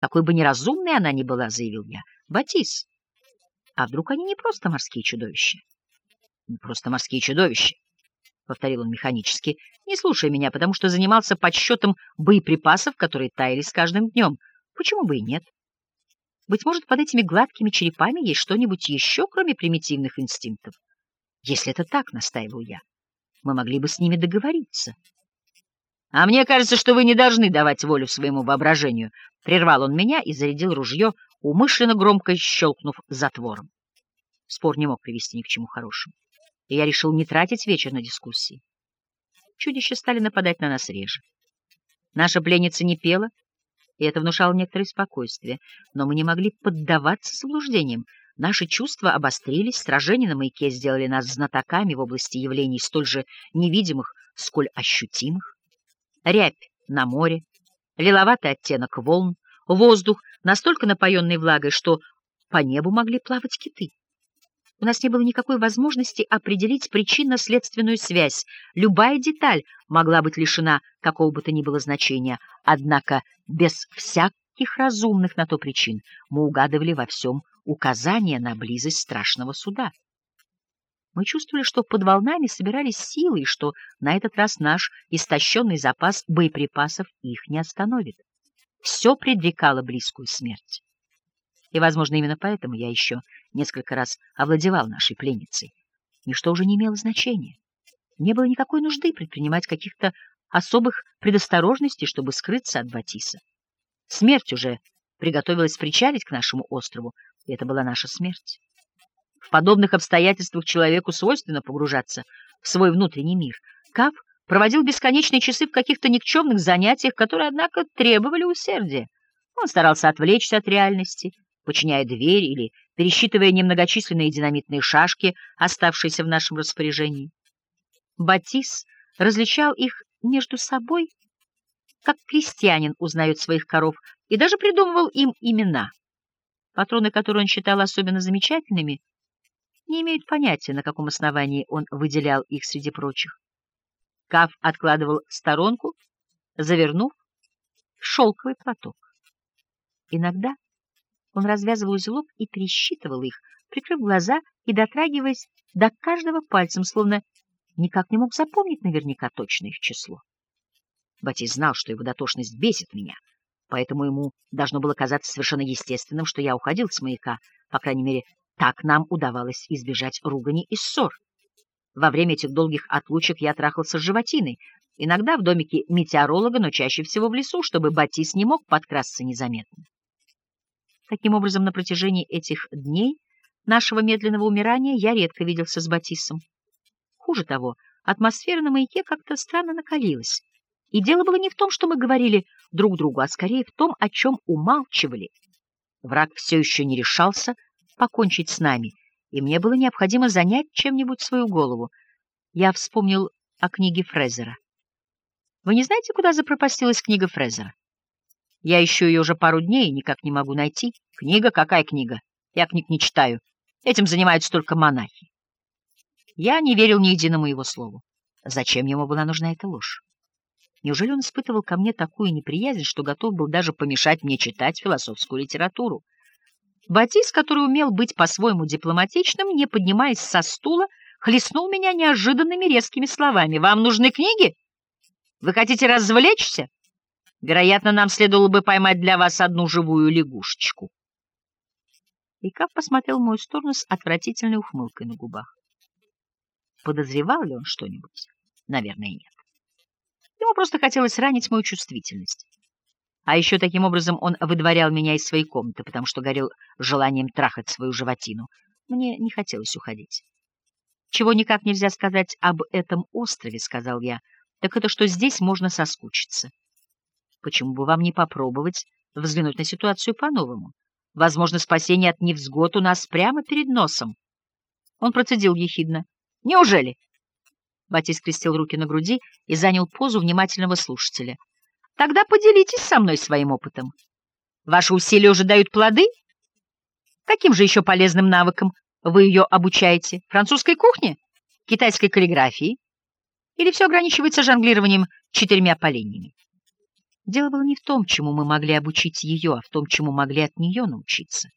Какой бы неразумной она ни была, заявил я. Батис, а вдруг они не просто морские чудовища? Не просто морские чудовища, повторил он механически, не слушая меня, потому что занимался подсчетом боеприпасов, которые таяли с каждым днем. Почему бы и нет? Быть может, под этими гладкими черепами есть что-нибудь еще, кроме примитивных инстинктов? Если это так, настаивал я, мы могли бы с ними договориться. А мне кажется, что вы не должны давать волю своему воображению. Прервал он меня и зарядил ружье, умышленно громко щелкнув затвором. Спор не мог привести ни к чему хорошему, и я решил не тратить вечер на дискуссии. Чудища стали нападать на нас реже. Наша пленница не пела, и это внушало некоторое спокойствие, но мы не могли поддаваться заблуждениям. Наши чувства обострились, сражения на маяке сделали нас знатоками в области явлений столь же невидимых, сколь ощутимых рябь на море, лиловатый оттенок волн, воздух, настолько напоенный влагой, что по небу могли плавать киты. У нас не было никакой возможности определить причинно-следственную связь. Любая деталь могла быть лишена какого бы то ни было значения. Однако без всяких разумных на то причин мы угадывали во всем указание на близость страшного суда. Мы чувствовали, что под волнами собирались силы, и что на этот раз наш истощенный запас боеприпасов их не остановит. Все предрекало близкую смерть. И, возможно, именно поэтому я еще несколько раз овладевал нашей пленницей. Ничто уже не имело значения. Не было никакой нужды предпринимать каких-то особых предосторожностей, чтобы скрыться от Батиса. Смерть уже приготовилась причалить к нашему острову, и это была наша смерть. В подобных обстоятельствах человеку свойственно погружаться в свой внутренний мир. Кап проводил бесконечные часы в каких-то никчемных занятиях, которые, однако, требовали усердия. Он старался отвлечься от реальности, подчиняя дверь или пересчитывая немногочисленные динамитные шашки, оставшиеся в нашем распоряжении. Батис различал их между собой, как крестьянин узнает своих коров, и даже придумывал им имена. Патроны, которые он считал особенно замечательными, не имеют понятия, на каком основании он выделял их среди прочих. Каф откладывал в сторонку, завернув в шелковый платок. Иногда он развязывал узелок и пересчитывал их, прикрыв глаза и дотрагиваясь до каждого пальцем, словно никак не мог запомнить наверняка точное их число. Батис знал, что его дотошность бесит меня, поэтому ему должно было казаться совершенно естественным, что я уходил с маяка, по крайней мере, так нам удавалось избежать ругани и ссор. Во время этих долгих отлучек я трахался с животиной, иногда в домике метеоролога, но чаще всего в лесу, чтобы Батис не мог подкрасться незаметно. Таким образом, на протяжении этих дней нашего медленного умирания я редко виделся с Батисом. Хуже того, атмосфера на маяке как-то странно накалилась. И дело было не в том, что мы говорили друг другу, а скорее в том, о чем умалчивали. Враг все еще не решался покончить с нами, и мне было необходимо занять чем-нибудь свою голову. Я вспомнил о книге Фрезера. Вы не знаете, куда запропастилась книга Фрезера? Я ищу ее уже пару дней и никак не могу найти. Книга? Какая книга? Я книг не читаю. Этим занимаются только монахи. Я не верил ни единому его слову. Зачем ему была нужна эта ложь? Неужели он испытывал ко мне такую неприязнь, что готов был даже помешать мне читать философскую литературу? Батис, который умел быть по-своему дипломатичным, не поднимаясь со стула, хлестнул меня неожиданными резкими словами. «Вам нужны книги? Вы хотите развлечься? Вероятно, нам следовало бы поймать для вас одну живую лягушечку». И Кав посмотрел в мою сторону с отвратительной ухмылкой на губах. Подозревал ли он что-нибудь? Наверное, нет. Ему просто хотелось ранить мою чувствительность. А еще таким образом он выдворял меня из своей комнаты, потому что горел желанием трахать свою животину. Мне не хотелось уходить. «Чего никак нельзя сказать об этом острове», — сказал я, — «так это что здесь можно соскучиться». «Почему бы вам не попробовать взглянуть на ситуацию по-новому? Возможно, спасение от невзгод у нас прямо перед носом». Он процедил ехидно. «Неужели?» Батис скрестил руки на груди и занял позу внимательного слушателя — Тогда поделитесь со мной своим опытом. Ваши усилия уже дают плоды? Каким же еще полезным навыкам вы ее обучаете? Французской кухне? Китайской каллиграфии? Или все ограничивается жонглированием четырьмя поленьями? Дело было не в том, чему мы могли обучить ее, а в том, чему могли от нее научиться.